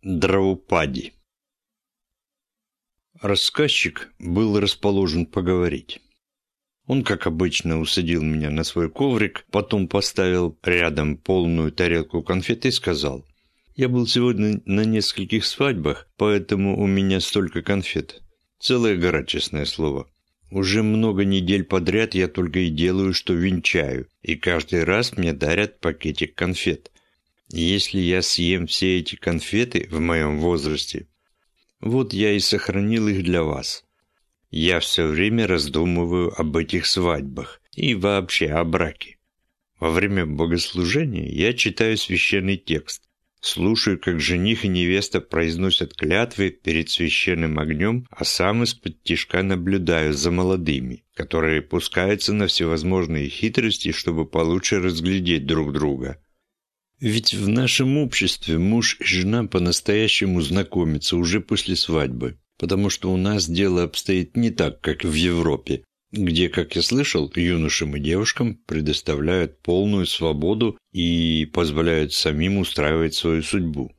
Драупади Рассказчик был расположен поговорить. Он, как обычно, усадил меня на свой коврик, потом поставил рядом полную тарелку конфет и сказал, «Я был сегодня на нескольких свадьбах, поэтому у меня столько конфет. Целая гора, честное слово. Уже много недель подряд я только и делаю, что венчаю, и каждый раз мне дарят пакетик конфет. Если я съем все эти конфеты в моем возрасте, вот я и сохранил их для вас. Я все время раздумываю об этих свадьбах и вообще о браке. Во время богослужения я читаю священный текст, слушаю, как жених и невеста произносят клятвы перед священным огнем, а сам из-под тишка наблюдаю за молодыми, которые пускаются на всевозможные хитрости, чтобы получше разглядеть друг друга. Ведь в нашем обществе муж и жена по-настоящему знакомятся уже после свадьбы, потому что у нас дело обстоит не так, как в Европе, где, как я слышал, юношам и девушкам предоставляют полную свободу и позволяют самим устраивать свою судьбу.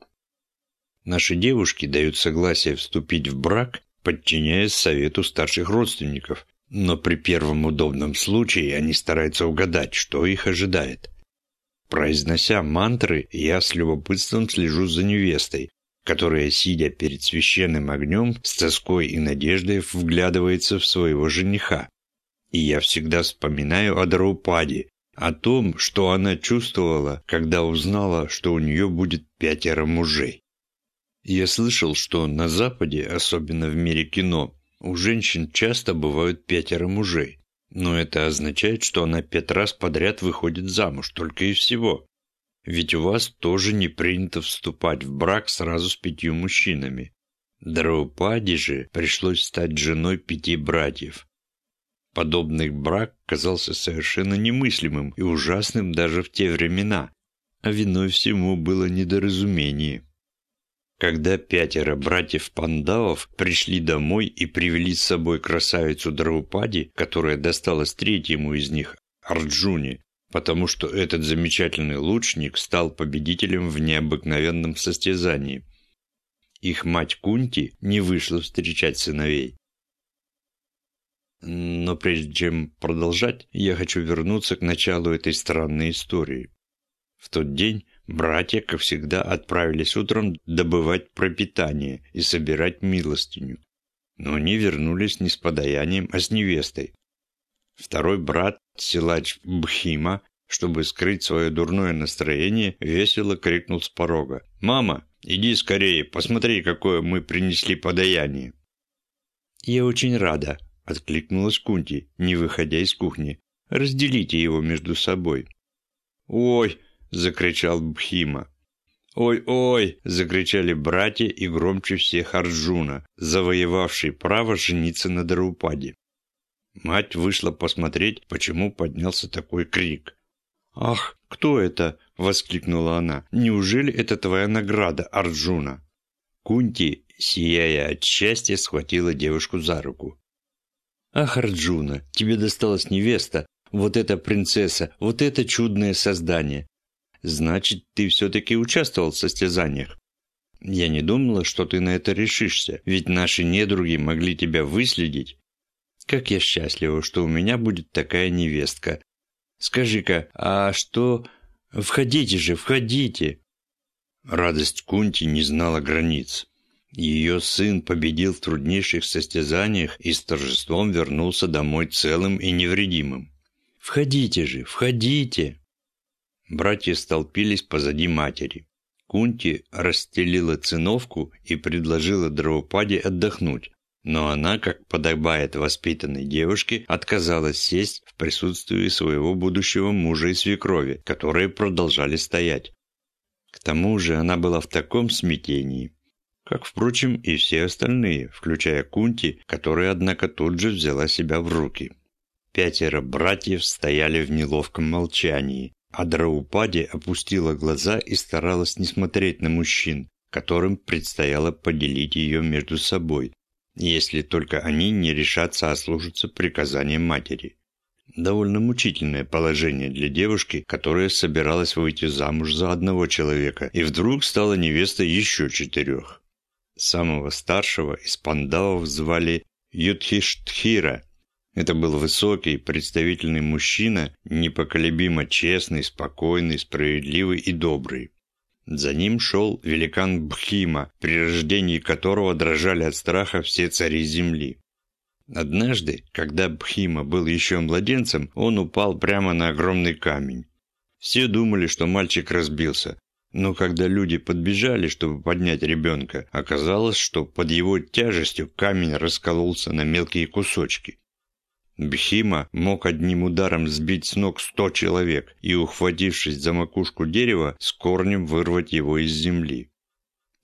Наши девушки дают согласие вступить в брак, подчиняясь совету старших родственников, но при первом удобном случае они стараются угадать, что их ожидает. Произнося мантры, я с любопытством слежу за невестой, которая, сидя перед священным огнем, с тоской и надеждой вглядывается в своего жениха. И я всегда вспоминаю о Драупаде, о том, что она чувствовала, когда узнала, что у нее будет пятеро мужей. Я слышал, что на Западе, особенно в мире кино, у женщин часто бывают пятеро мужей. Но это означает, что она пять раз подряд выходит замуж, только и всего. Ведь у вас тоже не принято вступать в брак сразу с пятью мужчинами. Драупаде же пришлось стать женой пяти братьев. Подобный брак казался совершенно немыслимым и ужасным даже в те времена, а виной всему было недоразумение. Когда пятеро братьев-пандавов пришли домой и привели с собой красавицу Драупади, которая досталась третьему из них, Арджуне, потому что этот замечательный лучник стал победителем в необыкновенном состязании. Их мать Кунти не вышла встречать сыновей. Но прежде чем продолжать, я хочу вернуться к началу этой странной истории. В тот день Братья, как всегда, отправились утром добывать пропитание и собирать милостиню. Но они вернулись не с подаянием, а с невестой. Второй брат, силач Бхима, чтобы скрыть свое дурное настроение, весело крикнул с порога. «Мама, иди скорее, посмотри, какое мы принесли подаяние!» «Я очень рада», — откликнулась Кунти, не выходя из кухни. «Разделите его между собой». «Ой!» – закричал Бхима. «Ой-ой!» – закричали братья и громче всех Арджуна, завоевавший право жениться на Дарупаде. Мать вышла посмотреть, почему поднялся такой крик. «Ах, кто это?» – воскликнула она. «Неужели это твоя награда, Арджуна?» Кунти, сияя от счастья, схватила девушку за руку. «Ах, Арджуна, тебе досталась невеста, вот эта принцесса, вот это чудное создание. Значит, ты все-таки участвовал в состязаниях. Я не думала, что ты на это решишься, ведь наши недруги могли тебя выследить. Как я счастлива, что у меня будет такая невестка. Скажи-ка, а что... Входите же, входите!» Радость Кунти не знала границ. Ее сын победил в труднейших состязаниях и с торжеством вернулся домой целым и невредимым. «Входите же, входите!» Братья столпились позади матери. Кунти расстелила циновку и предложила Драупаде отдохнуть, но она, как подобает воспитанной девушке, отказалась сесть в присутствии своего будущего мужа и свекрови, которые продолжали стоять. К тому же она была в таком смятении, как, впрочем, и все остальные, включая Кунти, которая, однако, тут же взяла себя в руки. Пятеро братьев стояли в неловком молчании, а Драупади опустила глаза и старалась не смотреть на мужчин, которым предстояло поделить ее между собой, если только они не решатся ослушаться приказания матери. Довольно мучительное положение для девушки, которая собиралась выйти замуж за одного человека и вдруг стала невестой еще четырех. Самого старшего из пандавов звали Юдхиштхира. Это был высокий, представительный мужчина, непоколебимо честный, спокойный, справедливый и добрый. За ним шел великан Бхима, при рождении которого дрожали от страха все цари земли. Однажды, когда Бхима был еще младенцем, он упал прямо на огромный камень. Все думали, что мальчик разбился, но когда люди подбежали, чтобы поднять ребенка, оказалось, что под его тяжестью камень раскололся на мелкие кусочки. Бхима мог одним ударом сбить с ног сто человек и, ухватившись за макушку дерева, с корнем вырвать его из земли.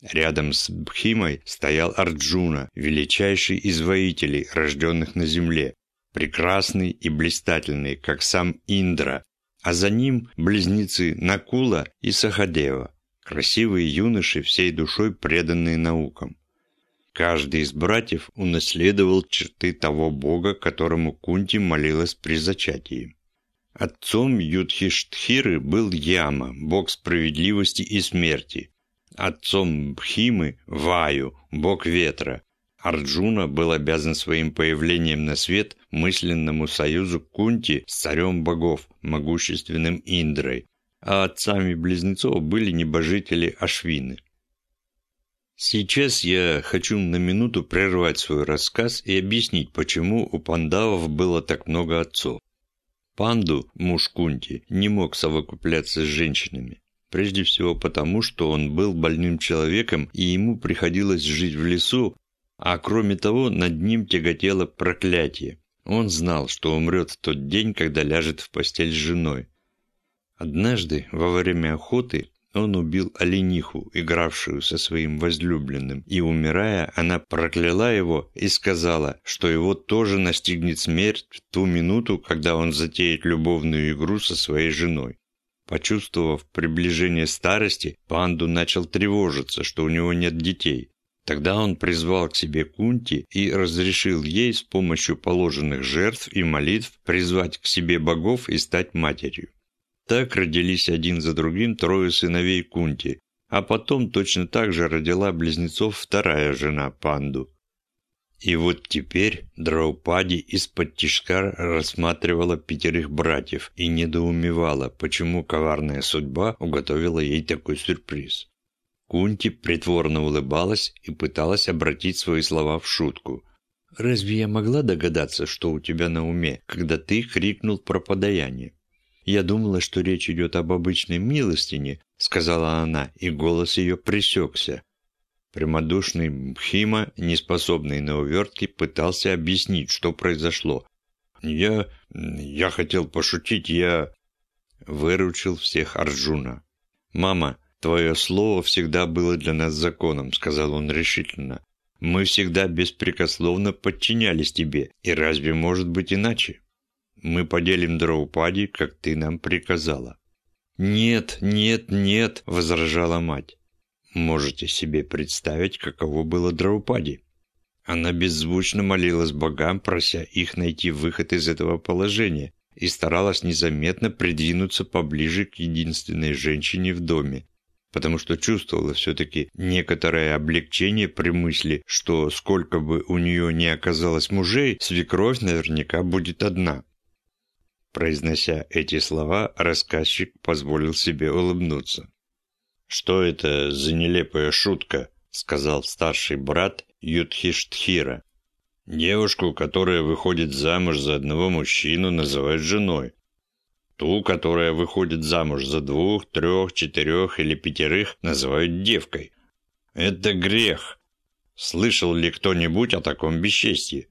Рядом с Бхимой стоял Арджуна, величайший из воителей, рожденных на земле, прекрасный и блистательный, как сам Индра, а за ним близнецы Накула и Сахадева, красивые юноши, всей душой преданные наукам. Каждый из братьев унаследовал черты того бога, которому Кунти молилась при зачатии. Отцом Юдхиштхиры был Яма, бог справедливости и смерти, Отцом Бхимы – Ваю, бог ветра. Арджуна был обязан своим появлением на свет мысленному союзу Кунти с царем богов, могущественным Индрой, а отцами близнецов были небожители Ашвины. Сейчас я хочу на минуту прервать свой рассказ и объяснить, почему у пандавов было так много отцов. Панду, муж Кунти, не мог совокупляться с женщинами. Прежде всего потому, что он был больным человеком, и ему приходилось жить в лесу, а кроме того, над ним тяготело проклятие. Он знал, что умрет в тот день, когда ляжет в постель с женой. Однажды, во время охоты, он убил олениху, игравшую со своим возлюбленным, и, умирая, она прокляла его и сказала, что его тоже настигнет смерть в ту минуту, когда он затеет любовную игру со своей женой. Почувствовав приближение старости, панду начал тревожиться, что у него нет детей. Тогда он призвал к себе Кунти и разрешил ей с помощью положенных жертв и молитв призвать к себе богов и стать матерью. Так родились один за другим трое сыновей Кунти, а потом точно так же родила близнецов вторая жена Панду. И вот теперь Драупади из-под тишка рассматривала пятерых братьев и недоумевала, почему коварная судьба уготовила ей такой сюрприз. Кунти притворно улыбалась и пыталась обратить свои слова в шутку. «Разве я могла догадаться, что у тебя на уме, когда ты крикнул про подаяние?» «Я думала, что речь идет об обычной милостине», — сказала она, и голос ее пресекся. Прямодушный Мхима, неспособный на увертки, пытался объяснить, что произошло. «Я... я хотел пошутить, я...» Выручил всех Арджуна. «Мама, твое слово всегда было для нас законом», — сказал он решительно. «Мы всегда беспрекословно подчинялись тебе, и разве может быть иначе? Мы поделим Драупади, как ты нам приказала». «Нет, нет, нет», — возражала мать. Можете себе представить, каково было Драупади. Она беззвучно молилась богам, прося их найти выход из этого положения, и старалась незаметно придвинуться поближе к единственной женщине в доме, потому что чувствовала все-таки некоторое облегчение при мысли, что сколько бы у нее ни оказалось мужей, свекровь наверняка будет одна. Произнося эти слова, рассказчик позволил себе улыбнуться. «Что это за нелепая шутка?» – сказал старший брат Юдхиштхира. «Девушку, которая выходит замуж за одного мужчину, называют женой. Ту, которая выходит замуж за двух, трех, четырех или пятерых, называют девкой. Это грех. Слышал ли кто-нибудь о таком бесчестье?»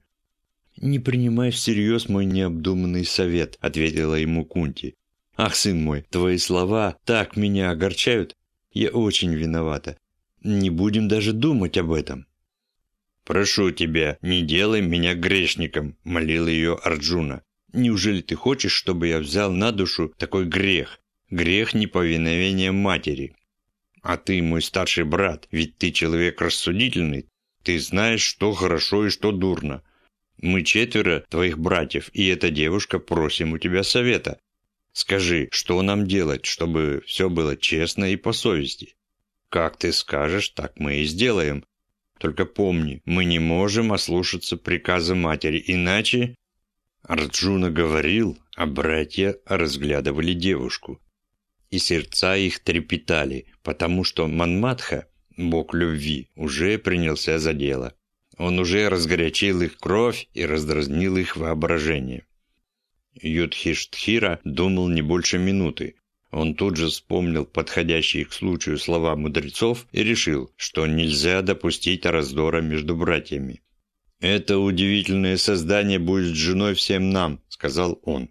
«Не принимай всерьез мой необдуманный совет», — ответила ему Кунти. «Ах, сын мой, твои слова так меня огорчают, я очень виновата. Не будем даже думать об этом». «Прошу тебя, не делай меня грешником», – молил ее Арджуна. «Неужели ты хочешь, чтобы я взял на душу такой грех? Грех неповиновения матери. А ты мой старший брат, ведь ты человек рассудительный. Ты знаешь, что хорошо и что дурно. Мы четверо твоих братьев, и эта девушка просим у тебя совета. Скажи, что нам делать, чтобы все было честно и по совести? Как ты скажешь, так мы и сделаем. Только помни, мы не можем ослушаться приказа матери, иначе...» Арджуна говорил, а братья разглядывали девушку. И сердца их трепетали, потому что Манматха, бог любви, уже принялся за дело. Он уже разгорячил их кровь и раздразнил их воображение. Юдхиштхира думал не больше минуты. Он тут же вспомнил подходящие к случаю слова мудрецов и решил, что нельзя допустить раздора между братьями. «Это удивительное создание будет женой всем нам», — сказал он.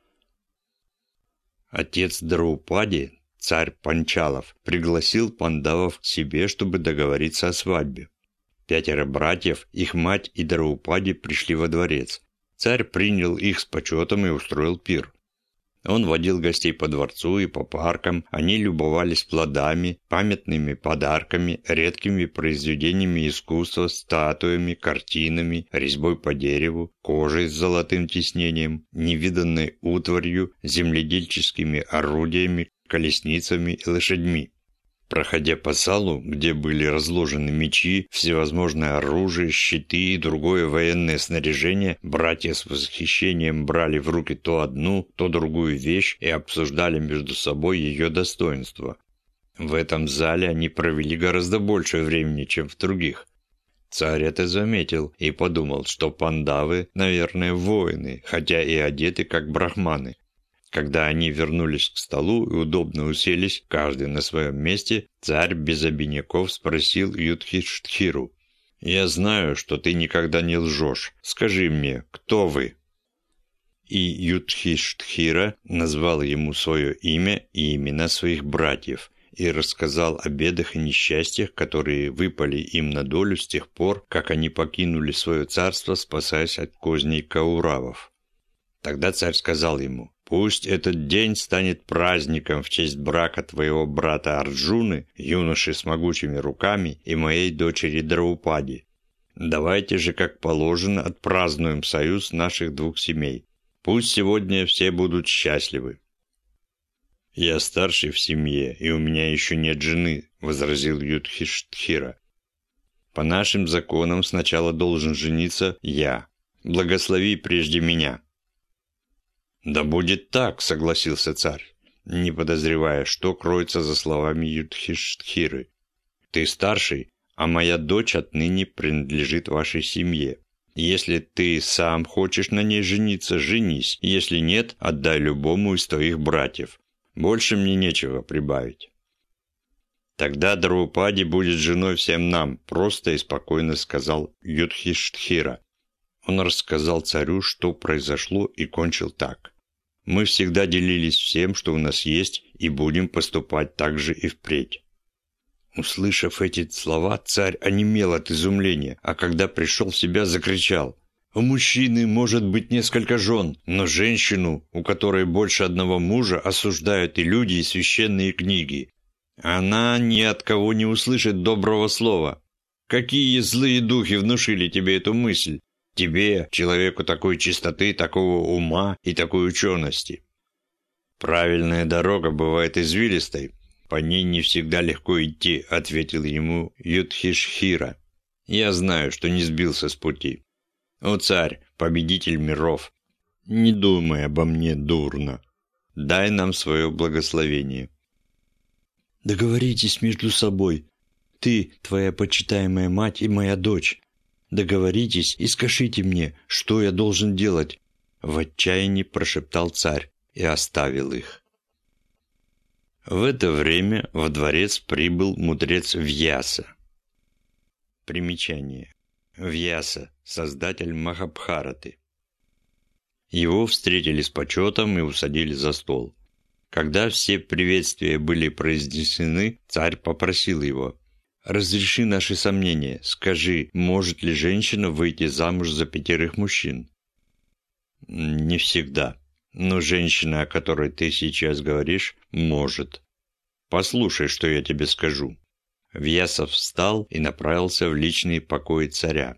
Отец Драупади, царь Панчалов, пригласил пандавов к себе, чтобы договориться о свадьбе. Пятеро братьев, их мать и Драупади пришли во дворец. Царь принял их с почетом и устроил пир. Он водил гостей по дворцу и по паркам, они любовались плодами, памятными подарками, редкими произведениями искусства, статуями, картинами, резьбой по дереву, кожей с золотым тиснением, невиданной утварью, земледельческими орудиями, колесницами и лошадьми. Проходя по салу, где были разложены мечи, всевозможное оружие, щиты и другое военное снаряжение, братья с восхищением брали в руки то одну, то другую вещь и обсуждали между собой ее достоинство. В этом зале они провели гораздо больше времени, чем в других. Царь это заметил и подумал, что пандавы, наверное, воины, хотя и одеты как брахманы. Когда они вернулись к столу и удобно уселись, каждый на своем месте, царь без обиняков спросил Юдхиштхиру. «Я знаю, что ты никогда не лжешь. Скажи мне, кто вы?» И Юдхиштхира назвал ему свое имя и имена своих братьев и рассказал о бедах и несчастьях, которые выпали им на долю с тех пор, как они покинули свое царство, спасаясь от козней кауравов. Тогда царь сказал ему, Пусть этот день станет праздником в честь брака твоего брата Арджуны, юноши с могучими руками, и моей дочери Драупади. Давайте же, как положено, отпразднуем союз наших двух семей. Пусть сегодня все будут счастливы. «Я старший в семье, и у меня еще нет жены», — возразил Юдхиштхира. «По нашим законам сначала должен жениться я. Благослови прежде меня». «Да будет так», — согласился царь, не подозревая, что кроется за словами Юдхиштхиры. «Ты старший, а моя дочь отныне принадлежит вашей семье. Если ты сам хочешь на ней жениться, женись, если нет, отдай любому из твоих братьев. Больше мне нечего прибавить». «Тогда Драупади будет женой всем нам», – просто и спокойно сказал Юдхиштхира. Он рассказал царю, что произошло, и кончил так. Мы всегда делились всем, что у нас есть, и будем поступать так же и впредь». Услышав эти слова, царь онемел от изумления, а когда пришел в себя, закричал. «У мужчины может быть несколько жен, но женщину, у которой больше одного мужа, осуждают и люди, и священные книги. Она ни от кого не услышит доброго слова. Какие злые духи внушили тебе эту мысль? Тебе, человеку такой чистоты, такого ума и такой учености. Правильная дорога бывает извилистой, по ней не всегда легко идти, ответил ему Юдхишхира. Я знаю, что не сбился с пути. О царь, победитель миров, не думай обо мне дурно. Дай нам свое благословение. Договоритесь между собой. Ты, твоя почитаемая мать и моя дочь. Договоритесь и скажите мне, что я должен делать?» В отчаянии прошептал царь и оставил их. В это время во дворец прибыл мудрец Вьяса. Примечание. Вьяса, создатель Махабхараты. Его встретили с почетом и усадили за стол. Когда все приветствия были произнесены, царь попросил его Разреши наши сомнения. Скажи, может ли женщина выйти замуж за пятерых мужчин? Не всегда. Но женщина, о которой ты сейчас говоришь, может. Послушай, что я тебе скажу. Вьясов встал и направился в личный покой царя.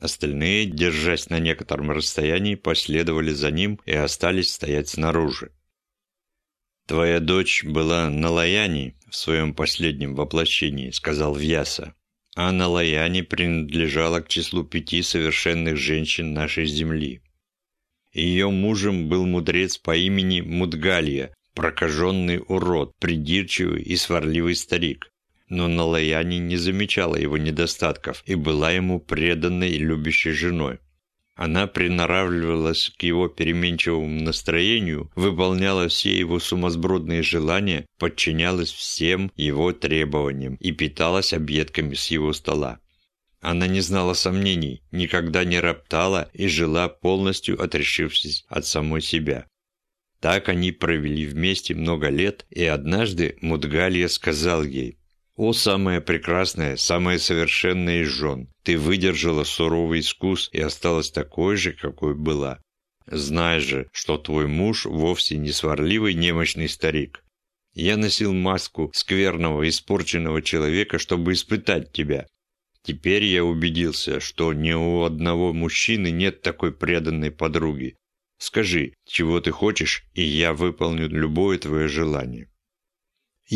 Остальные, держась на некотором расстоянии, последовали за ним и остались стоять снаружи. «Твоя дочь была на Лаяне в своем последнем воплощении», — сказал Вьяса. «А на Лаяне принадлежала к числу пяти совершенных женщин нашей земли. Ее мужем был мудрец по имени Мудгалья, прокаженный урод, придирчивый и сварливый старик. Но Налаяни не замечала его недостатков и была ему преданной и любящей женой. Она приноравливалась к его переменчивому настроению, выполняла все его сумасбродные желания, подчинялась всем его требованиям и питалась объедками с его стола. Она не знала сомнений, никогда не роптала и жила полностью отрешившись от самой себя. Так они провели вместе много лет, и однажды Мудгалья сказал ей, «О, самая прекрасная, самая совершенная из жен, ты выдержала суровый искус и осталась такой же, какой была. Знай же, что твой муж вовсе не сварливый немощный старик. Я носил маску скверного, испорченного человека, чтобы испытать тебя, Теперь я убедился, что ни у одного мужчины нет такой преданной подруги. Скажи, чего ты хочешь, и я выполню любое твое желание».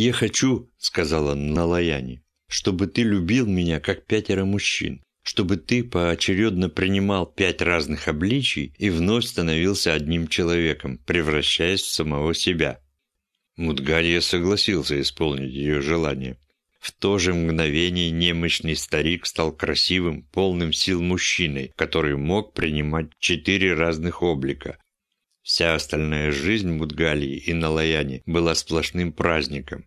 «Я хочу», — сказала Налаяне, — «чтобы ты любил меня, как пятеро мужчин, чтобы ты поочередно принимал пять разных обличий и вновь становился одним человеком, превращаясь в самого себя». Мудгалья согласился исполнить ее желание. В то же мгновение немощный старик стал красивым, полным сил мужчиной, который мог принимать четыре разных облика. Вся остальная жизнь Мудгалии и Налаяни была сплошным праздником.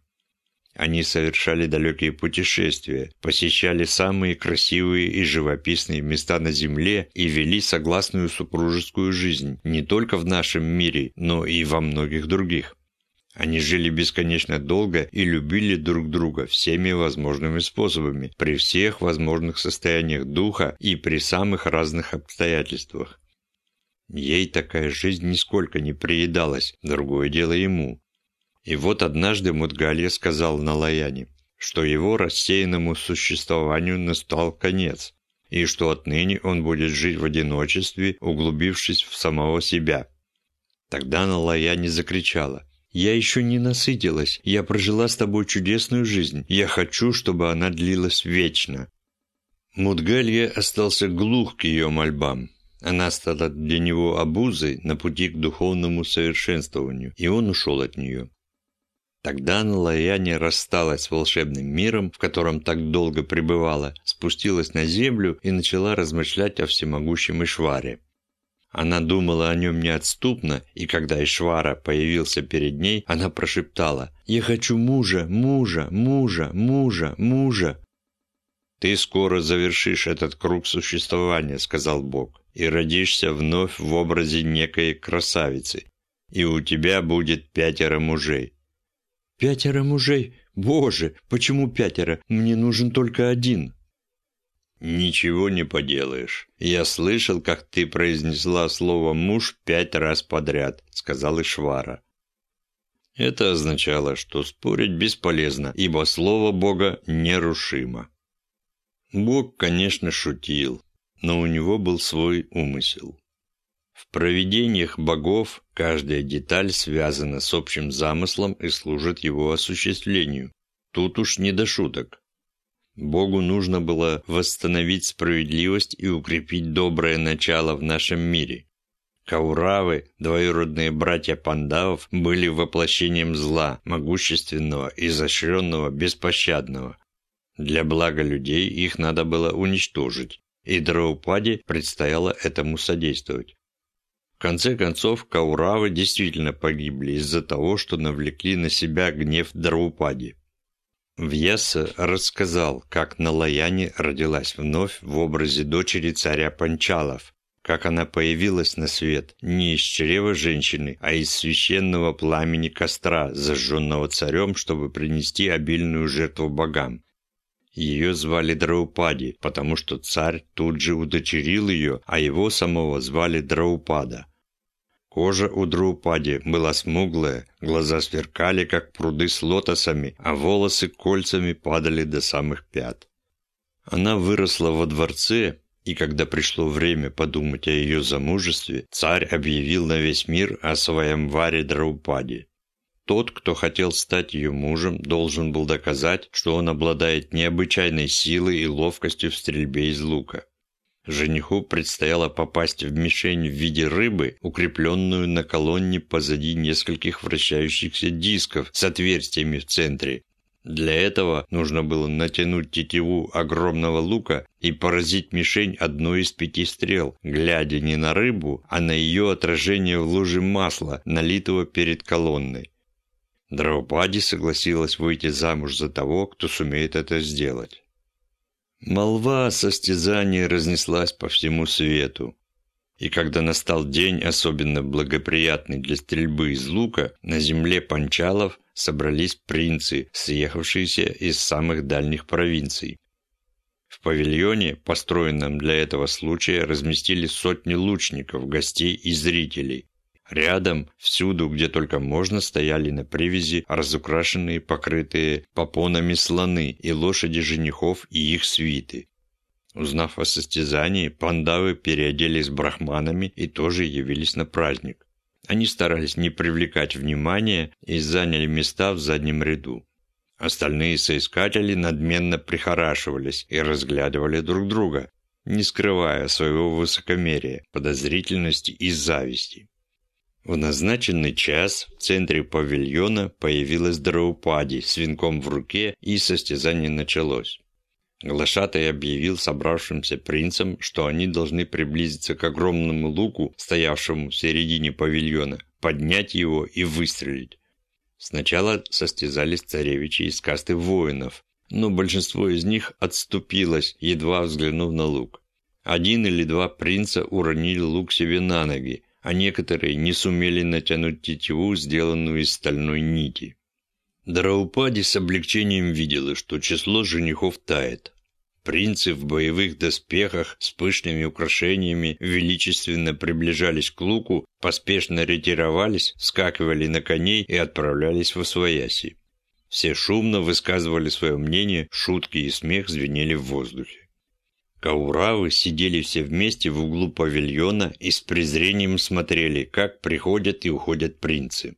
Они совершали далекие путешествия, посещали самые красивые и живописные места на Земле и вели согласную супружескую жизнь не только в нашем мире, но и во многих других. Они жили бесконечно долго и любили друг друга всеми возможными способами, при всех возможных состояниях духа и при самых разных обстоятельствах. Ей такая жизнь нисколько не приедалась, другое дело ему. И вот однажды Мудгалья сказал Налаяне, что его рассеянному существованию настал конец, и что отныне он будет жить в одиночестве, углубившись в самого себя. Тогда Налаяне закричала – я еще не насытилась. Я прожила с тобой чудесную жизнь. Я хочу, чтобы она длилась вечно». Мудгалья остался глух к ее мольбам. Она стала для него обузой на пути к духовному совершенствованию, и он ушел от нее. Тогда Налаяне рассталась с волшебным миром, в котором так долго пребывала, спустилась на землю и начала размышлять о всемогущем Ишваре. Она думала о нем неотступно, и когда Ишвара появился перед ней, она прошептала «Я хочу мужа, мужа, мужа, мужа, мужа». «Ты скоро завершишь этот круг существования», — сказал Бог, «и родишься вновь в образе некой красавицы, и у тебя будет пятеро мужей». «Пятеро мужей? Боже, почему пятеро? Мне нужен только один». «Ничего не поделаешь. Я слышал, как ты произнесла слово «муж» пять раз подряд», — сказал Ишвара. Это означало, что спорить бесполезно, ибо слово Бога нерушимо. Бог, конечно, шутил, но у него был свой умысел. В провидениях богов каждая деталь связана с общим замыслом и служит его осуществлению. Тут уж не до шуток. Богу нужно было восстановить справедливость и укрепить доброе начало в нашем мире. Кауравы, двоюродные братья пандавов, были воплощением зла, могущественного, изощренного, беспощадного. Для блага людей их надо было уничтожить, и Драупаде предстояло этому содействовать. В конце концов, Кауравы действительно погибли из-за того, что навлекли на себя гнев Драупади. Вьеса рассказал, как Налаяне родилась вновь в образе дочери царя Панчалов, как она появилась на свет не из чрева женщины, а из священного пламени костра, зажженного царем, чтобы принести обильную жертву богам. Ее звали Драупади, потому что царь тут же удочерил ее, а его самого звали Драупада. Кожа у Драупади была смуглая, глаза сверкали, как пруды с лотосами, а волосы кольцами падали до самых пят. Она выросла во дворце, И когда пришло время подумать о ее замужестве, царь объявил на весь мир о своем варе Драупаде. Тот, кто хотел стать ее мужем, должен был доказать, что он обладает необычайной силой и ловкостью в стрельбе из лука. Жениху предстояло попасть в мишень в виде рыбы, укрепленную на колонне позади нескольких вращающихся дисков с отверстиями в центре. Для этого нужно было натянуть тетиву огромного лука и поразить мишень одной из пяти стрел, глядя не на рыбу, а на ее отражение в луже масла, налитого перед колонной. Драупади согласилась выйти замуж за того, кто сумеет это сделать. Молва о состязании разнеслась по всему свету. И когда настал день, особенно благоприятный для стрельбы из лука, на земле Панчалов собрались принцы, съехавшиеся из самых дальних провинций. В павильоне, построенном для этого случая, разместили сотни лучников, гостей и зрителей. Рядом, всюду, где только можно, стояли на привязи разукрашенные, покрытые попонами слоны и лошади женихов и их свиты. Узнав о состязании, пандавы переоделись брахманами и тоже явились на праздник. Они старались не привлекать внимания и заняли места в заднем ряду. Остальные соискатели надменно прихорашивались и разглядывали друг друга, не скрывая своего высокомерия, подозрительности и зависти. В назначенный час в центре павильона появилась Драупади с венком в руке, и состязание началось. Глашатай объявил собравшимся принцам, что они должны приблизиться к огромному луку, стоявшему в середине павильона, поднять его и выстрелить. Сначала состязались царевичи из касты воинов, но большинство из них отступилось, едва взглянув на лук. Один или два принца уронили лук себе на ноги, а некоторые не сумели натянуть тетиву, сделанную из стальной нити. Драупади с облегчением видела, что число женихов тает. Принцы в боевых доспехах с пышными украшениями величественно приближались к луку, поспешно ретировались, скакивали на коней и отправлялись в Освояси. Все шумно высказывали свое мнение, шутки и смех звенели в воздухе. Кауравы сидели все вместе в углу павильона и с презрением смотрели, как приходят и уходят принцы.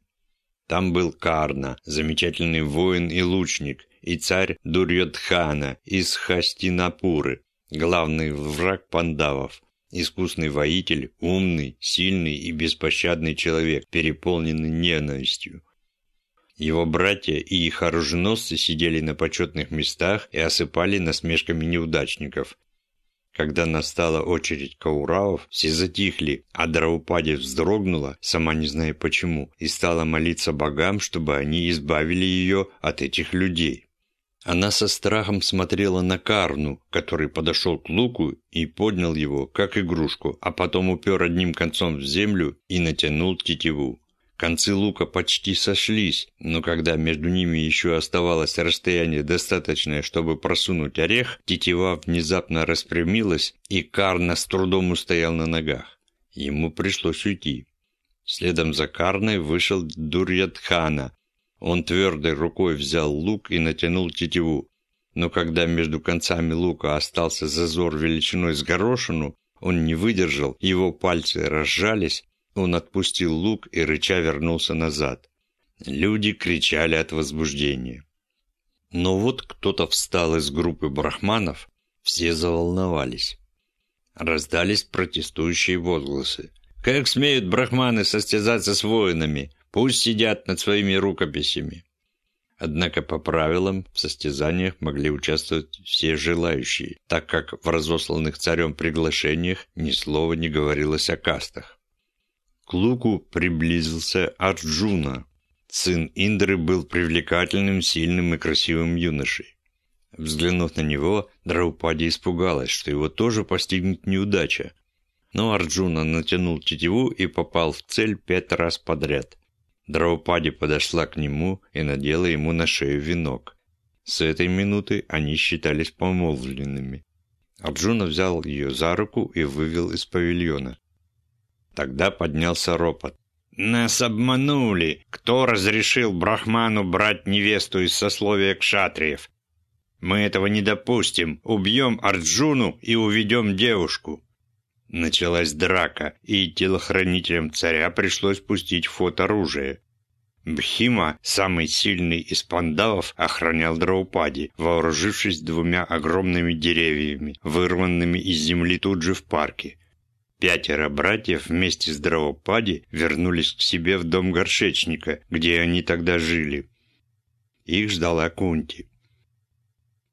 Там был Карна, замечательный воин и лучник, и царь Дурьодхана из Хастинапуры, главный враг пандавов, искусный воитель, умный, сильный и беспощадный человек, переполненный ненавистью. Его братья и их оруженосцы сидели на почетных местах и осыпали насмешками неудачников, когда настала очередь Кауравов, все затихли, а Драупади вздрогнула, сама не зная почему, и стала молиться богам, чтобы они избавили ее от этих людей. Она со страхом смотрела на Карну, который подошел к луку и поднял его, как игрушку, а потом упер одним концом в землю и натянул тетиву. Концы лука почти сошлись, но когда между ними еще оставалось расстояние достаточное, чтобы просунуть орех, тетива внезапно распрямилась, и Карна с трудом устоял на ногах. Ему пришлось уйти. Следом за Карной вышел Дурьядхана. Он твердой рукой взял лук и натянул тетиву. Но когда между концами лука остался зазор величиной с горошину, он не выдержал, его пальцы разжались, он отпустил лук и рыча вернулся назад. Люди кричали от возбуждения. Но вот кто-то встал из группы брахманов, все заволновались. Раздались протестующие возгласы. «Как смеют брахманы состязаться с воинами? Пусть сидят над своими рукописями!» Однако по правилам в состязаниях могли участвовать все желающие, так как в разосланных царем приглашениях ни слова не говорилось о кастах. К луку приблизился Арджуна. Сын Индры был привлекательным, сильным и красивым юношей. Взглянув на него, Драупади испугалась, что его тоже постигнет неудача. Но Арджуна натянул тетиву и попал в цель пять раз подряд. Драупади подошла к нему и надела ему на шею венок. С этой минуты они считались помолвленными. Арджуна взял ее за руку и вывел из павильона. Тогда поднялся ропот. «Нас обманули! Кто разрешил Брахману брать невесту из сословия кшатриев? Мы этого не допустим. Убьем Арджуну и уведем девушку». Началась драка, и телохранителям царя пришлось пустить фот оружия. Бхима, самый сильный из пандавов, охранял Драупади, вооружившись двумя огромными деревьями, вырванными из земли тут же в парке. Пятеро братьев вместе с Драупади вернулись к себе в дом горшечника, где они тогда жили. Их ждала Кунти.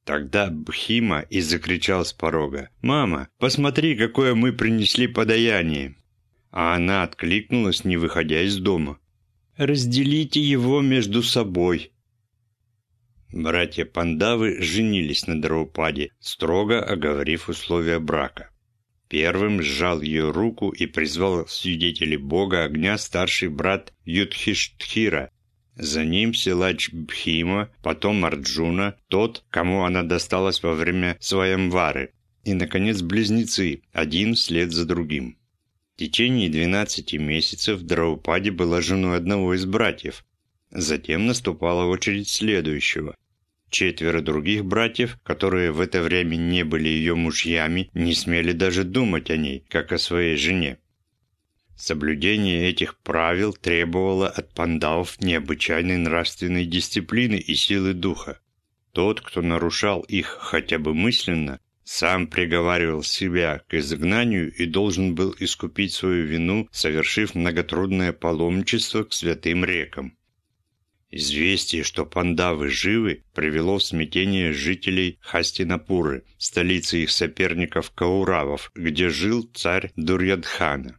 Тогда Бхима и закричал с порога. «Мама, посмотри, какое мы принесли подаяние!» А она откликнулась, не выходя из дома. «Разделите его между собой!» Братья Пандавы женились на Драупаде, строго оговорив условия брака. Первым сжал ее руку и призвал свидетелей бога огня старший брат Юдхиштхира, за ним силач Бхима, потом Арджуна, тот, кому она досталась во время Сваямвары, и, наконец, близнецы, один вслед за другим. В течение 12 месяцев Драупади была женой одного из братьев. Затем наступала очередь следующего. Четверо других братьев, которые в это время не были ее мужьями, не смели даже думать о ней, как о своей жене. Соблюдение этих правил требовало от пандавов необычайной нравственной дисциплины и силы духа. Тот, кто нарушал их хотя бы мысленно, сам приговаривал себя к изгнанию и должен был искупить свою вину, совершив многотрудное паломничество к святым рекам. Известие, что пандавы живы, привело в смятение жителей Хастинапуры, столицы их соперников Кауравов, где жил царь Дурьядхана.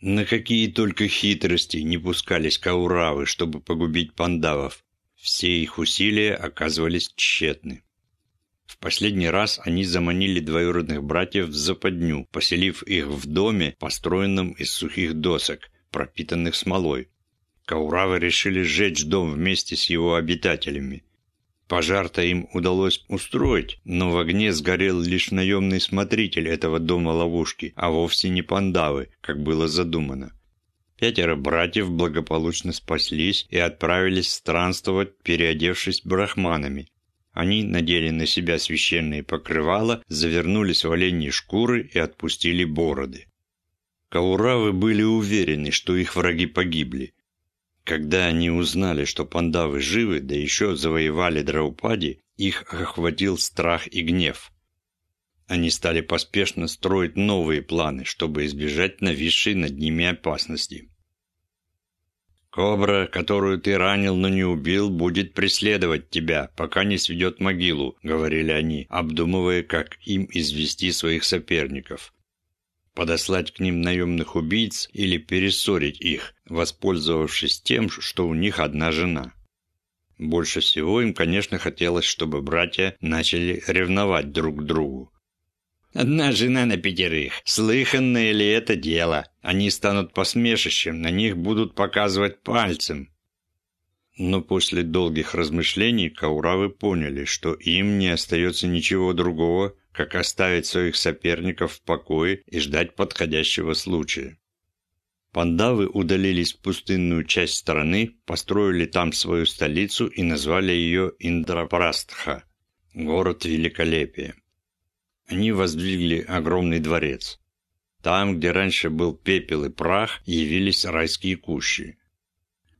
На какие только хитрости не пускались кауравы, чтобы погубить пандавов. Все их усилия оказывались тщетны. В последний раз они заманили двоюродных братьев в западню, поселив их в доме, построенном из сухих досок, пропитанных смолой. Кауравы решили сжечь дом вместе с его обитателями. Пожар-то им удалось устроить, но в огне сгорел лишь наемный смотритель этого дома-ловушки, а вовсе не пандавы, как было задумано. Пятеро братьев благополучно спаслись и отправились странствовать, переодевшись брахманами. Они надели на себя священные покрывала, завернулись в оленьи шкуры и отпустили бороды. Кауравы были уверены, что их враги погибли. Когда они узнали, что пандавы живы, да еще завоевали Драупади, их охватил страх и гнев. Они стали поспешно строить новые планы, чтобы избежать нависшей над ними опасности. «Кобра, которую ты ранил, но не убил, будет преследовать тебя, пока не сведет могилу», — говорили они, обдумывая, как им извести своих соперников подослать к ним наемных убийц или перессорить их, воспользовавшись тем, что у них одна жена. Больше всего им, конечно, хотелось, чтобы братья начали ревновать друг к другу. Одна жена на пятерых. Слыханное ли это дело? Они станут посмешищем, на них будут показывать пальцем. Но после долгих размышлений Кауравы поняли, что им не остается ничего другого, как оставить своих соперников в покое и ждать подходящего случая. Пандавы удалились в пустынную часть страны, построили там свою столицу и назвали ее Индрапрастха – город великолепия. Они воздвигли огромный дворец. Там, где раньше был пепел и прах, явились райские кущи.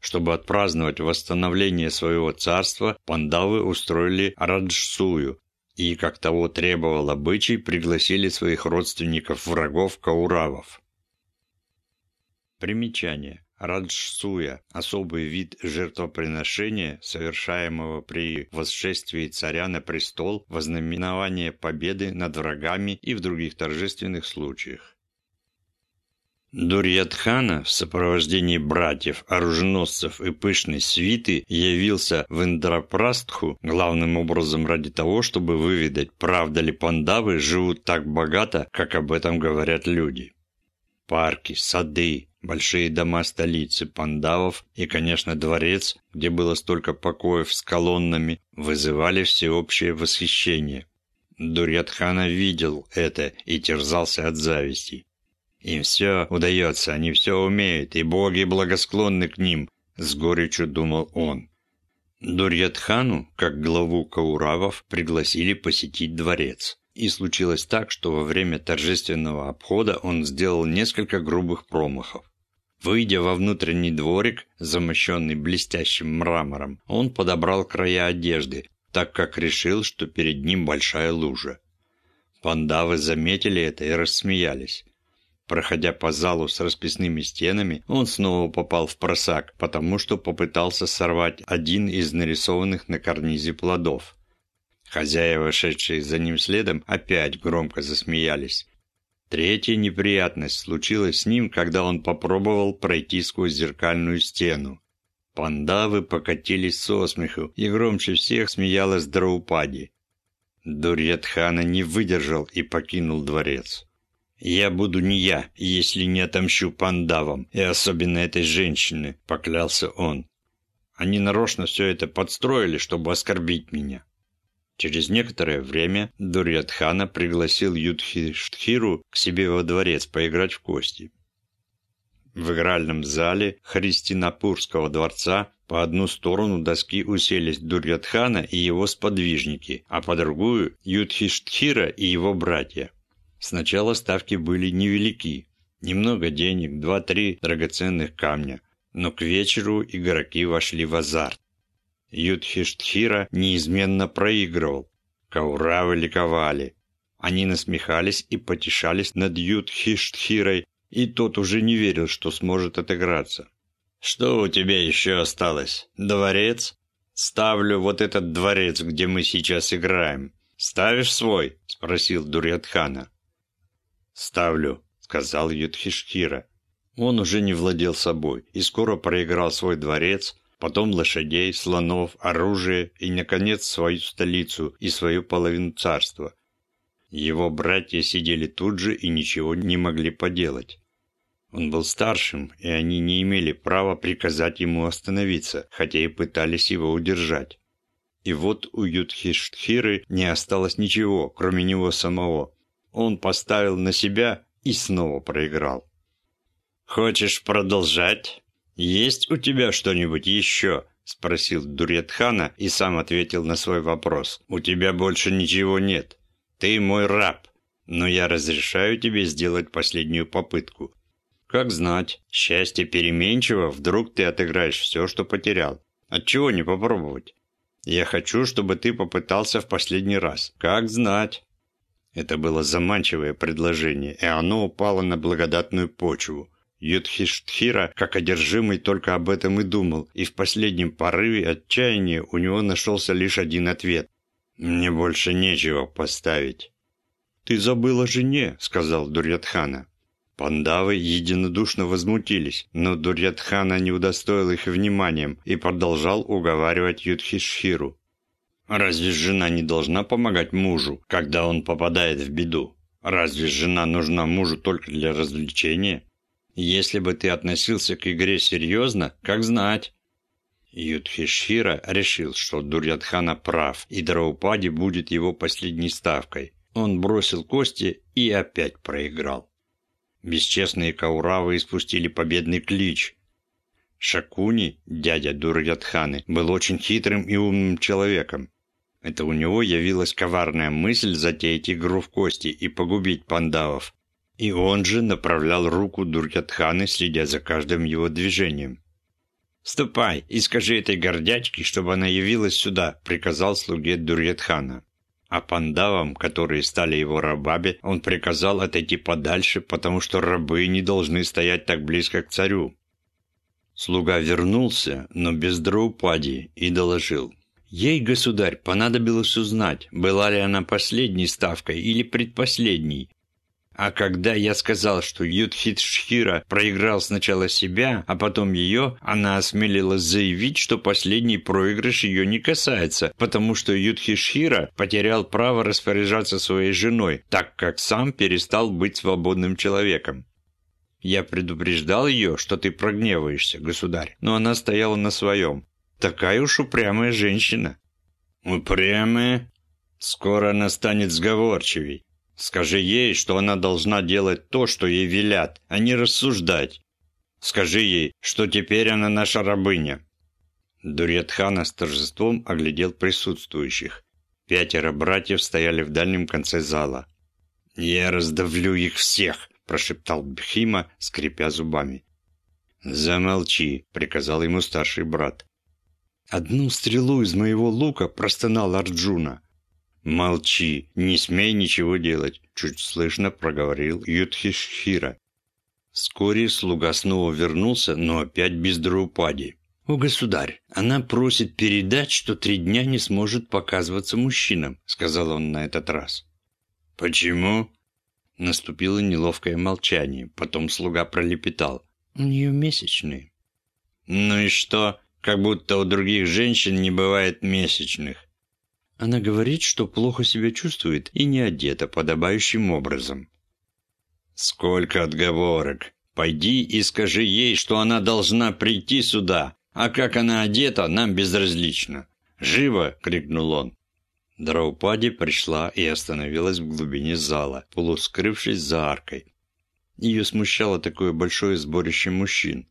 Чтобы отпраздновать восстановление своего царства, пандавы устроили Раджсую, и, как того требовал обычай, пригласили своих родственников-врагов Кауравов. Примечание. Раджсуя – особый вид жертвоприношения, совершаемого при восшествии царя на престол, вознаменование победы над врагами и в других торжественных случаях. Дурьятхана в сопровождении братьев, оруженосцев и пышной свиты явился в Индрапрастху главным образом ради того, чтобы выведать, правда ли пандавы живут так богато, как об этом говорят люди. Парки, сады, большие дома столицы пандавов и, конечно, дворец, где было столько покоев с колоннами, вызывали всеобщее восхищение. Дурьятхана видел это и терзался от зависти. Им все удается, они все умеют, и боги благосклонны к ним, с горечью думал он. Дурьятхану, как главу Кауравов, пригласили посетить дворец. И случилось так, что во время торжественного обхода он сделал несколько грубых промахов. Выйдя во внутренний дворик, замощенный блестящим мрамором, он подобрал края одежды, так как решил, что перед ним большая лужа. Пандавы заметили это и рассмеялись. Проходя по залу с расписными стенами, он снова попал в просак, потому что попытался сорвать один из нарисованных на карнизе плодов. Хозяева, шедшие за ним следом, опять громко засмеялись. Третья неприятность случилась с ним, когда он попробовал пройти сквозь зеркальную стену. Пандавы покатились со смеху, и громче всех смеялась Драупади. Дурьятхана не выдержал и покинул дворец. «Я буду не я, если не отомщу пандавам, и особенно этой женщине», — поклялся он. «Они нарочно все это подстроили, чтобы оскорбить меня». Через некоторое время Дурьятхана пригласил Юдхиштхиру к себе во дворец поиграть в кости. В игральном зале Христинапурского дворца по одну сторону доски уселись Дурьятхана и его сподвижники, а по другую – Юдхиштхира и его братья. Сначала ставки были невелики. Немного денег, два-три драгоценных камня. Но к вечеру игроки вошли в азарт. Юдхиштхира неизменно проигрывал. Кауравы ликовали. Они насмехались и потешались над Юдхиштхирой, и тот уже не верил, что сможет отыграться. «Что у тебя еще осталось? Дворец?» «Ставлю вот этот дворец, где мы сейчас играем. Ставишь свой?» – спросил Дурьятхана. «Ставлю», – сказал Юдхиштхира. Он уже не владел собой и скоро проиграл свой дворец, потом лошадей, слонов, оружие и, наконец, свою столицу и свою половину царства. Его братья сидели тут же и ничего не могли поделать. Он был старшим, и они не имели права приказать ему остановиться, хотя и пытались его удержать. И вот у Юдхиштхиры не осталось ничего, кроме него самого. Он поставил на себя и снова проиграл. «Хочешь продолжать?» «Есть у тебя что-нибудь еще?» – спросил Дуретхана и сам ответил на свой вопрос. «У тебя больше ничего нет. Ты мой раб, но я разрешаю тебе сделать последнюю попытку. Как знать, счастье переменчиво, вдруг ты отыграешь все, что потерял. Отчего не попробовать? Я хочу, чтобы ты попытался в последний раз. Как знать?» Это было заманчивое предложение, и оно упало на благодатную почву. Юдхиштхира, как одержимый, только об этом и думал, и в последнем порыве отчаяния у него нашелся лишь один ответ. «Мне больше нечего поставить». «Ты забыл о жене», — сказал Дурьятхана. Пандавы единодушно возмутились, но Дурьятхана не удостоил их вниманием и продолжал уговаривать Юдхишхиру. «Разве жена не должна помогать мужу, когда он попадает в беду? Разве жена нужна мужу только для развлечения?» Если бы ты относился к игре серьезно, как знать. Юдхишхира решил, что Дурьядхана прав, и Драупади будет его последней ставкой. Он бросил кости и опять проиграл. Бесчестные Кауравы испустили победный клич. Шакуни, дядя Дурьядханы, был очень хитрым и умным человеком. Это у него явилась коварная мысль затеять игру в кости и погубить пандавов, и он же направлял руку Дурьятханы, следя за каждым его движением. «Ступай и скажи этой гордячке, чтобы она явилась сюда», — приказал слуге Дурьятхана. А пандавам, которые стали его рабами, он приказал отойти подальше, потому что рабы не должны стоять так близко к царю. Слуга вернулся, но без Драупади, и доложил. Ей, государь, понадобилось узнать, была ли она последней ставкой или предпоследней, а когда я сказал, что Юдхитшхира проиграл сначала себя, а потом ее, она осмелилась заявить, что последний проигрыш ее не касается, потому что Юдхишхира потерял право распоряжаться своей женой, так как сам перестал быть свободным человеком. Я предупреждал ее, что ты прогневаешься, государь, но она стояла на своем. Такая уж упрямая женщина. Упрямая? Скоро она станет сговорчивей. Скажи ей, что она должна делать то, что ей велят, а не рассуждать. Скажи ей, что теперь она наша рабыня». Дурьятхана с торжеством оглядел присутствующих. Пятеро братьев стояли в дальнем конце зала. «Я раздавлю их всех!» – прошептал Бхима, скрипя зубами. «Замолчи», – приказал ему старший брат. «Одну стрелу из моего лука простонал Арджуна». «Молчи, не смей ничего делать», – чуть слышно проговорил Юдхишхира. Вскоре слуга снова вернулся, но опять без Драупади. «О, государь, она просит передать, что три дня не сможет показываться мужчинам», — сказал он на этот раз. «Почему?» Наступило неловкое молчание, потом слуга пролепетал. «У нее месячные». «Ну и что? Как будто у других женщин не бывает месячных». Она говорит, что плохо себя чувствует и не одета подобающим образом. «Сколько отговорок! Пойди и скажи ей, что она должна прийти сюда, а как она одета, нам безразлично. Живо!» — крикнул он. Драупади пришла и остановилась в глубине зала, полускрывшись за аркой. Ее смущало такое большое сборище мужчин.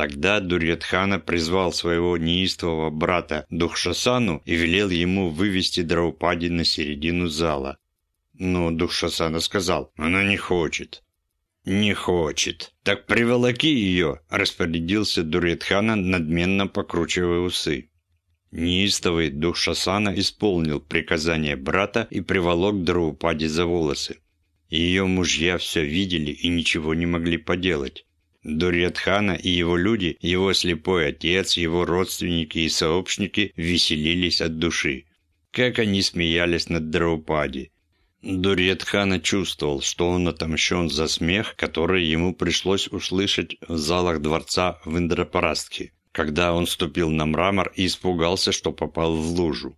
Тогда Дурьятхана призвал своего неистового брата Духшасану и велел ему вывести Драупади на середину зала. Но Духшасана сказал, она не хочет. «Не хочет. Так приволоки ее», – распорядился Дурьятхана, надменно покручивая усы. Неистовый дух Шасана исполнил приказание брата и приволок Драупади за волосы. Ее мужья все видели и ничего не могли поделать. Дурьятхана и его люди, его слепой отец, его родственники и сообщники веселились от души. Как они смеялись над Драупади. Дурьетхана чувствовал, что он отомщен за смех, который ему пришлось услышать в залах дворца в Индрапарастхе, когда он ступил на мрамор и испугался, что попал в лужу.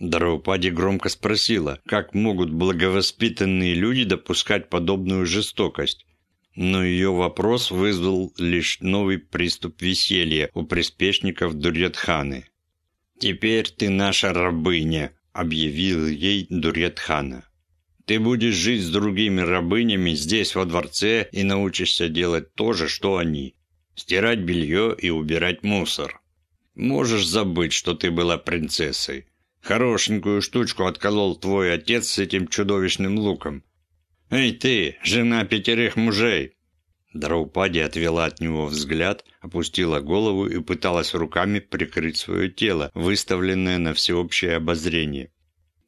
Драупади громко спросила, как могут благовоспитанные люди допускать подобную жестокость. Но ее вопрос вызвал лишь новый приступ веселья у приспешников Дурьетханы. «Теперь ты наша рабыня», — объявил ей Дурьетхана. Ты будешь жить с другими рабынями здесь, во дворце, и научишься делать то же, что они. Стирать белье и убирать мусор. Можешь забыть, что ты была принцессой. Хорошенькую штучку отколол твой отец с этим чудовищным луком. Эй ты, жена пятерых мужей!» Драупади отвела от него взгляд, опустила голову и пыталась руками прикрыть свое тело, выставленное на всеобщее обозрение.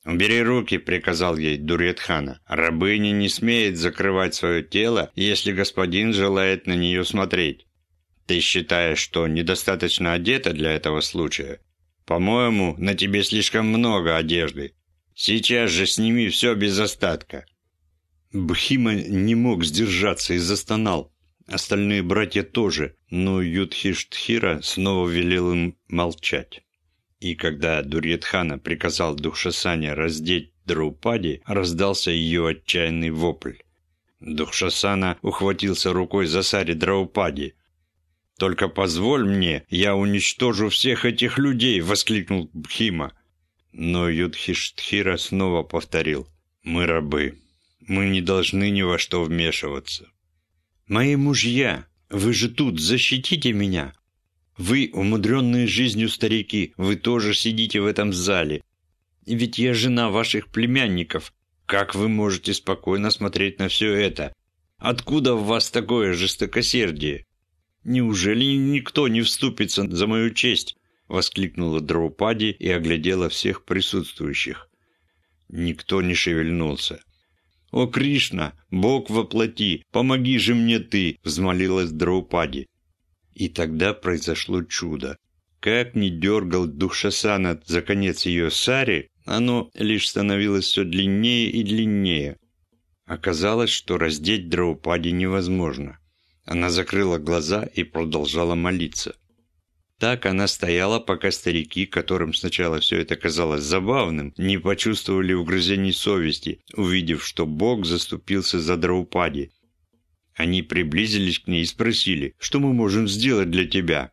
«Убери руки», — приказал ей Дуретхана. «Рабыня не смеет закрывать свое тело, если господин желает на нее смотреть. Ты считаешь, что недостаточно одета для этого случая? По-моему, на тебе слишком много одежды. Сейчас же сними все без остатка». Бхима не мог сдержаться и застонал. Остальные братья тоже, но Юдхиштхира снова велел им молчать. И когда Дурьетхана приказал Духшасане раздеть Драупади, раздался ее отчаянный вопль. Духшасана ухватился рукой за сари Драупади. «Только позволь мне, я уничтожу всех этих людей!» — воскликнул Бхима. Но Юдхиштхира снова повторил. «Мы рабы. Мы не должны ни во что вмешиваться». «Мои мужья, вы же тут, защитите меня!» Вы, умудренные жизнью старики, вы тоже сидите в этом зале. Ведь я жена ваших племянников. Как вы можете спокойно смотреть на все это? Откуда в вас такое жестокосердие? Неужели никто не вступится за мою честь?» Воскликнула Драупади и оглядела всех присутствующих. Никто не шевельнулся. «О, Кришна, Бог воплоти, помоги же мне ты!» — взмолилась Драупади. И тогда произошло чудо. Как ни дергал Духшасана за конец ее сари, оно лишь становилось все длиннее и длиннее. Оказалось, что раздеть Драупади невозможно. Она закрыла глаза и продолжала молиться. Так она стояла, пока старики, которым сначала все это казалось забавным, не почувствовали угрызений совести, увидев, что Бог заступился за Драупади, они приблизились к ней и спросили, что мы можем сделать для тебя.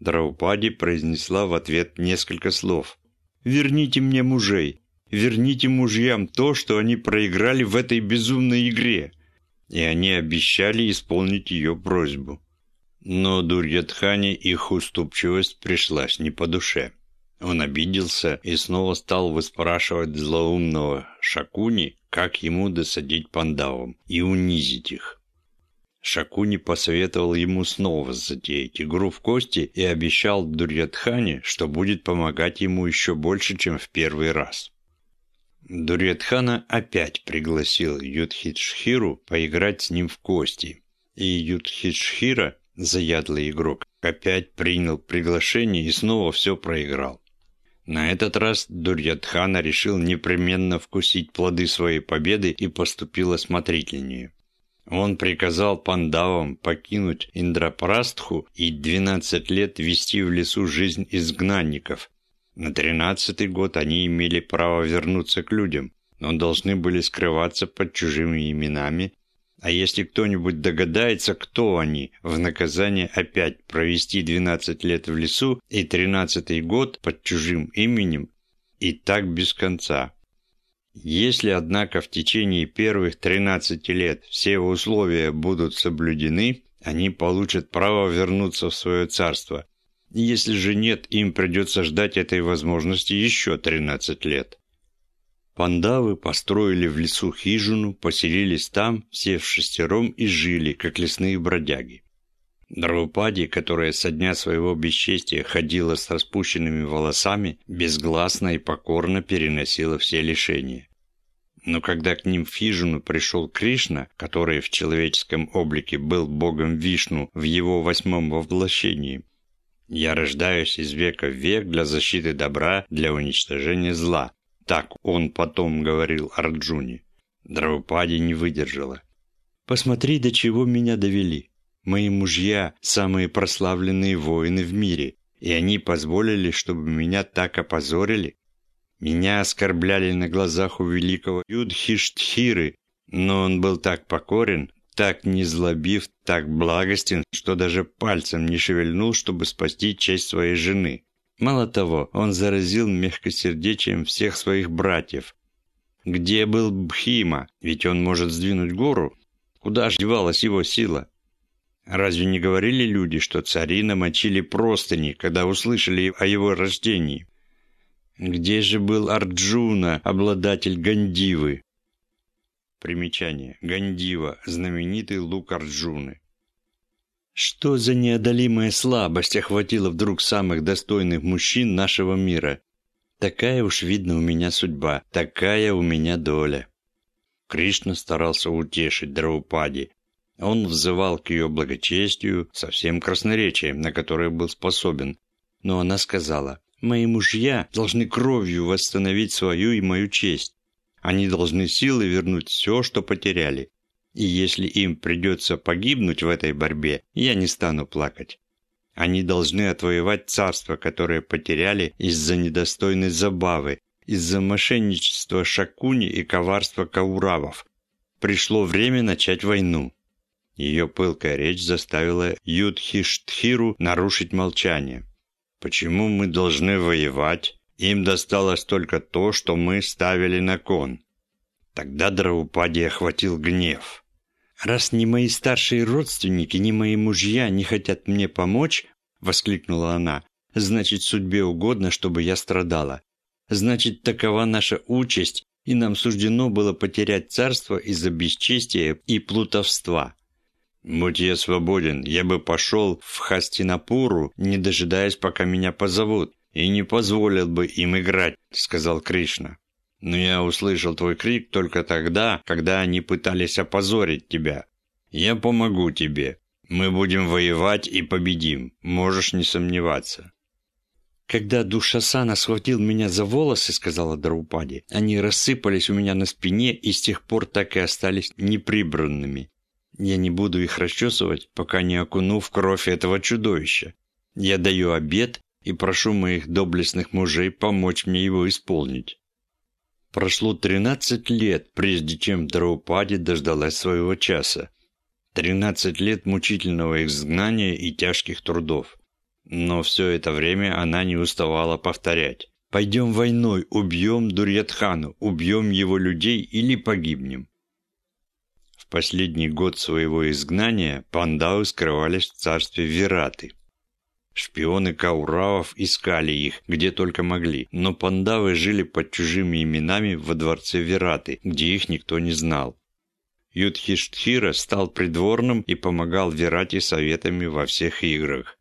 Драупади произнесла в ответ несколько слов. «Верните мне мужей. Верните мужьям то, что они проиграли в этой безумной игре». И они обещали исполнить ее просьбу. Но Дурьятхане их уступчивость пришлась не по душе. Он обиделся и снова стал выспрашивать злоумного Шакуни, как ему досадить пандавам и унизить их. Шакуни посоветовал ему снова затеять игру в кости и обещал Дурьятхане, что будет помогать ему еще больше, чем в первый раз. Дурьятхана опять пригласил Юдхидшхиру поиграть с ним в кости, и Юдхидшхира, заядлый игрок, опять принял приглашение и снова все проиграл. На этот раз Дурьядхана решил непременно вкусить плоды своей победы и поступил осмотрительнее. Он приказал пандавам покинуть Индрапрастху и 12 лет вести в лесу жизнь изгнанников. На тринадцатый год они имели право вернуться к людям, но должны были скрываться под чужими именами а если кто-нибудь догадается, кто они, в наказание опять провести 12 лет в лесу и 13 год под чужим именем, и так без конца. Если, однако, в течение первых 13 лет все условия будут соблюдены, они получат право вернуться в свое царство. Если же нет, им придется ждать этой возможности еще 13 лет. Пандавы построили в лесу хижину, поселились там, все в шестером и жили, как лесные бродяги. Дравупади, которая со дня своего бесчестия ходила с распущенными волосами, безгласно и покорно переносила все лишения. Но когда к ним в хижину пришел Кришна, который в человеческом облике был богом Вишну в его восьмом воплощении, «Я рождаюсь из века в век для защиты добра, для уничтожения зла», так он потом говорил Арджуне. Дравупади не выдержала. «Посмотри, до чего меня довели. Мои мужья – самые прославленные воины в мире, и они позволили, чтобы меня так опозорили. Меня оскорбляли на глазах у великого Юдхиштхиры, но он был так покорен, так незлобив, так благостен, что даже пальцем не шевельнул, чтобы спасти честь своей жены. Мало того, он заразил мягкосердечием всех своих братьев. Где был Бхима? Ведь он может сдвинуть гору. Куда ж девалась его сила? Разве не говорили люди, что цари намочили простыни, когда услышали о его рождении? Где же был Арджуна, обладатель Гандивы? Примечание. Гандива – знаменитый лук Арджуны. Что за неодолимая слабость охватила вдруг самых достойных мужчин нашего мира? Такая уж, видно, у меня судьба, такая у меня доля. Кришна старался утешить Драупади. Он взывал к ее благочестию со всем красноречием, на которое был способен. Но она сказала, «Мои мужья должны кровью восстановить свою и мою честь. Они должны силой вернуть все, что потеряли. И если им придется погибнуть в этой борьбе, я не стану плакать. Они должны отвоевать царство, которое потеряли из-за недостойной забавы, из-за мошенничества Шакуни и коварства Кауравов. Пришло время начать войну. Ее пылкая речь заставила Юдхиштхиру нарушить молчание. «Почему мы должны воевать? Им досталось только то, что мы ставили на кон». Тогда Драупади охватил гнев. «Раз ни мои старшие родственники, ни мои мужья не хотят мне помочь», — воскликнула она, — «значит, судьбе угодно, чтобы я страдала. Значит, такова наша участь, и нам суждено было потерять царство из-за бесчестия и плутовства». «Будь я свободен, я бы пошел в Хастинапуру, не дожидаясь, пока меня позовут, и не позволил бы им играть», — сказал Кришна. Но я услышал твой крик только тогда, когда они пытались опозорить тебя. Я помогу тебе. Мы будем воевать и победим. Можешь не сомневаться». «Когда Душасана схватил меня за волосы, — сказала Драупади, — они рассыпались у меня на спине и с тех пор так и остались неприбранными. Я не буду их расчесывать, пока не окуну в кровь этого чудовища. Я даю обед и прошу моих доблестных мужей помочь мне его исполнить. Прошло 13 лет, прежде чем Драупади дождалась своего часа. 13 лет мучительного изгнания и тяжких трудов. Но все это время она не уставала повторять. «Пойдем войной, убьем Дурьятхану, убьем его людей или погибнем». В последний год своего изгнания пандавы скрывались в царстве Вираты. Шпионы Кауравов искали их, где только могли, но пандавы жили под чужими именами во дворце Вираты, где их никто не знал. Юдхиштхира стал придворным и помогал Вирате советами во всех играх.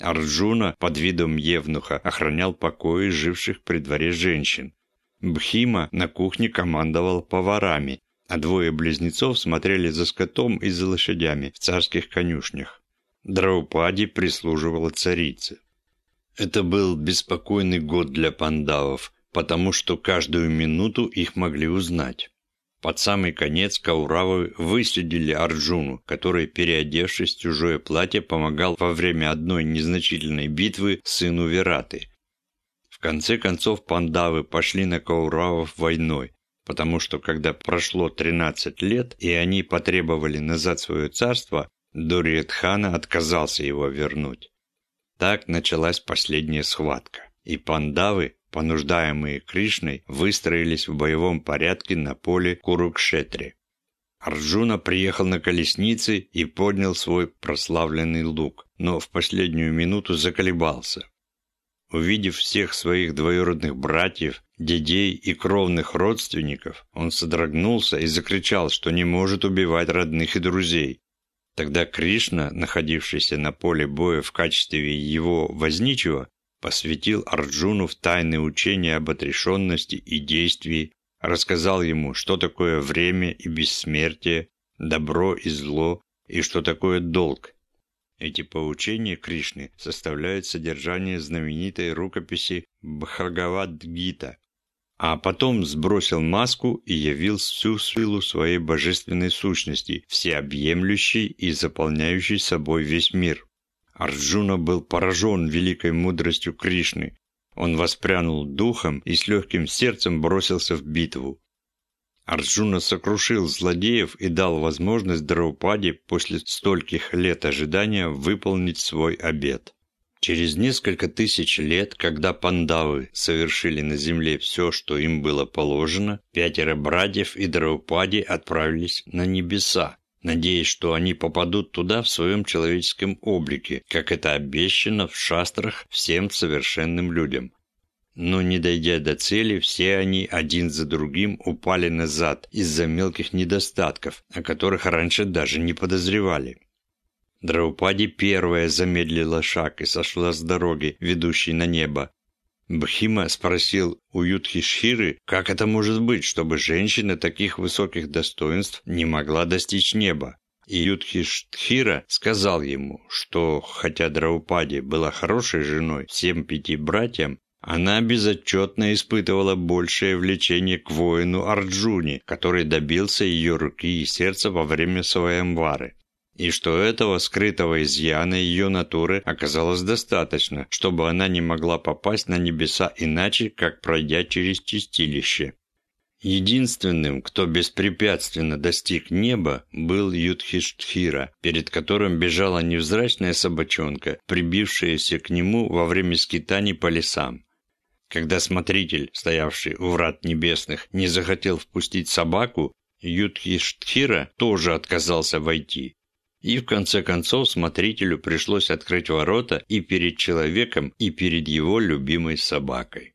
Арджуна под видом евнуха охранял покои живших при дворе женщин. Бхима на кухне командовал поварами, а двое близнецов смотрели за скотом и за лошадями в царских конюшнях. Драупади прислуживала царице. Это был беспокойный год для пандавов, потому что каждую минуту их могли узнать. Под самый конец Кауравы выследили Арджуну, который, переодевшись в чужое платье, помогал во время одной незначительной битвы сыну Вераты. В конце концов пандавы пошли на Кауравов войной, потому что когда прошло 13 лет и они потребовали назад свое царство, Дуриетхана отказался его вернуть. Так началась последняя схватка, и пандавы понуждаемые Кришной, выстроились в боевом порядке на поле Курукшетри. Арджуна приехал на колеснице и поднял свой прославленный лук, но в последнюю минуту заколебался. Увидев всех своих двоюродных братьев, дедей и кровных родственников, он содрогнулся и закричал, что не может убивать родных и друзей. Тогда Кришна, находившийся на поле боя в качестве его возничего, посвятил Арджуну в тайные учения об отрешенности и действии, рассказал ему, что такое время и бессмертие, добро и зло, и что такое долг. Эти поучения Кришны составляют содержание знаменитой рукописи Бхагавад-гита, а потом сбросил маску и явил всю силу своей божественной сущности, всеобъемлющей и заполняющей собой весь мир. Арджуна был поражен великой мудростью Кришны. Он воспрянул духом и с легким сердцем бросился в битву. Арджуна сокрушил злодеев и дал возможность Драупаде после стольких лет ожидания выполнить свой обет. Через несколько тысяч лет, когда пандавы совершили на земле все, что им было положено, пятеро братьев и Драупади отправились на небеса, надеясь, что они попадут туда в своем человеческом облике, как это обещано в шастрах всем совершенным людям. Но не дойдя до цели, все они один за другим упали назад из-за мелких недостатков, о которых раньше даже не подозревали. Драупади первая замедлила шаг и сошла с дороги, ведущей на небо, Бхима спросил у Юдхишхиры, как это может быть, чтобы женщина таких высоких достоинств не могла достичь неба. И Юдхиштхира сказал ему, что хотя Драупади была хорошей женой всем пяти братьям, она безотчетно испытывала большее влечение к воину Арджуне, который добился ее руки и сердца во время Сваямвары и что этого скрытого изъяна ее натуры оказалось достаточно, чтобы она не могла попасть на небеса иначе, как пройдя через чистилище. Единственным, кто беспрепятственно достиг неба, был Юдхиштхира, перед которым бежала невзрачная собачонка, прибившаяся к нему во время скитаний по лесам. Когда смотритель, стоявший у врат небесных, не захотел впустить собаку, Юдхиштхира тоже отказался войти. И в конце концов смотрителю пришлось открыть ворота и перед человеком, и перед его любимой собакой.